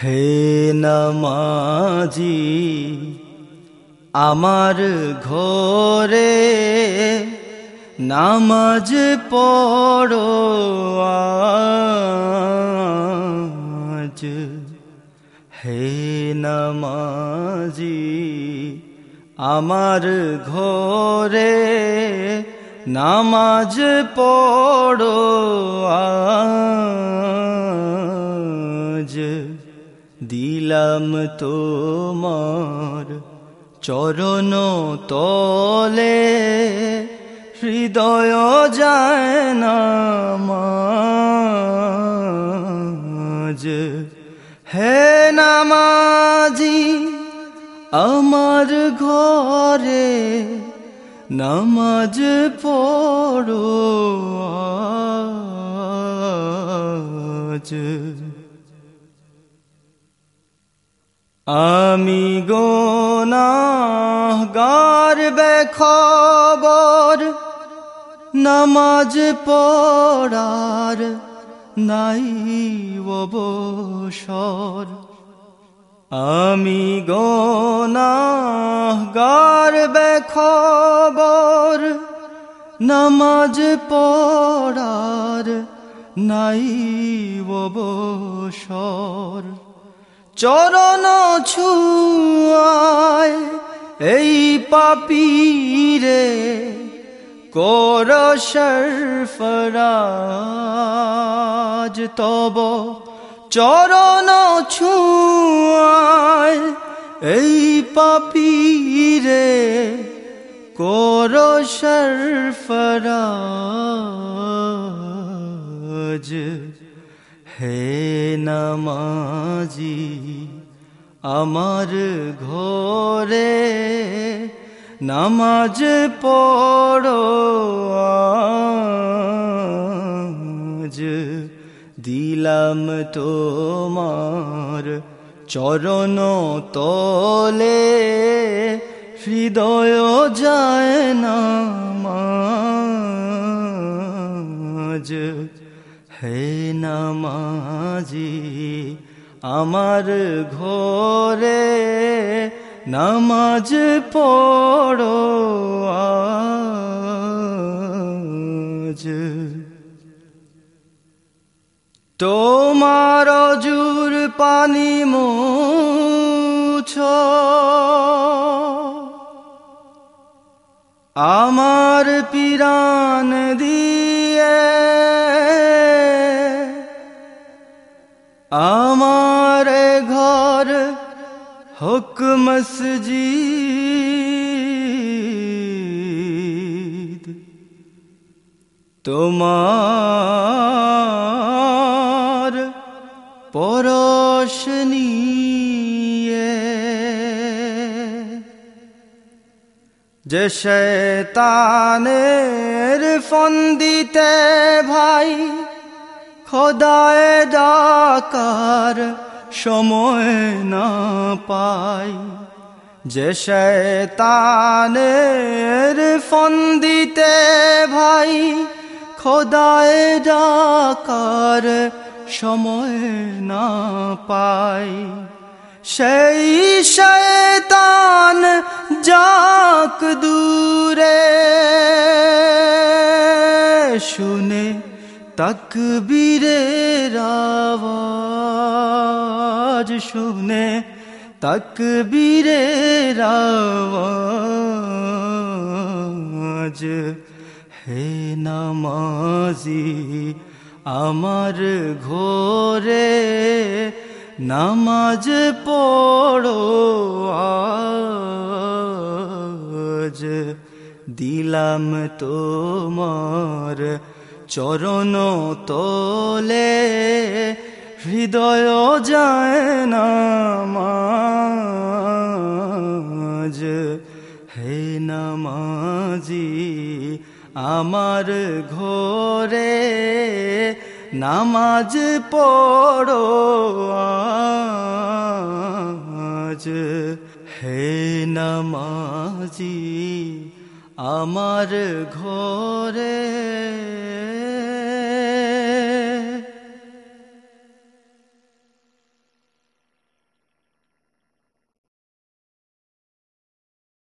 হে নামাজি আমার ঘরে নামাজ পড়ো আজ। হে নামাজি আমার ঘরে নামাজ পড়ো আজ। দিলাম তোমার চরণ তলে, হৃদয় যায় না মাজ হে নামাজি, আমার ঘরে নামাজ পড়ো আজ। আমি গোনাগার বেখবর নামাজ পড়ার নাই অবসর। আমি গোনাগার বেখবর নামাজ পড়ার নাই অবসর। চরণ ছুয়ায়, এই পাপীরে কর সরফরাজ। তব চরণ ছুয়ায়, এই পাপীরে কর সরফরাজ। হে নামাজি আমার ঘরে নামাজ পড়ো আজ। দিলাম তোমার চরণ তলে, হৃদয় যায় না মাজ হে নামাজি আমার ঘরে নামাজ পড়ো আজ। তোমার জুর পানি মুছ। আমার পিরান দিয়ে। আমার ঘর হুক মসজিদ তোমার পরশ যে শৈতানের ফন্দিতে ভাই খোদায় ডাকার সময় না পাই। যে শৈতানের ফন্দিতে ভাই, খোদায় ডাকার সময় না পাই। সেই শৈতান যাক দূরে, শুনে তকবীরের আওয়াজ। শুনে তকবীরের আওয়াজ। হে নামাজি আমার ঘোরে নামাজ পড়ো আজ। দিলাম তোমার চরণ তলে হৃদয় যায় না মাজ হে নামাজি, আমার ঘরে নামাজ পড়ো আজ। হে নামাজি, আমার ঘরে